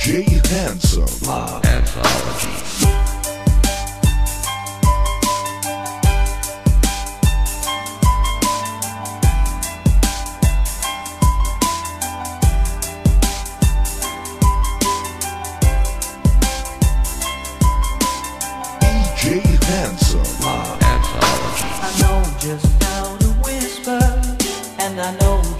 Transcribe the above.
DJ Handsome. Anthology. DJ Handsome. Anthology. I know just how to whisper, and I know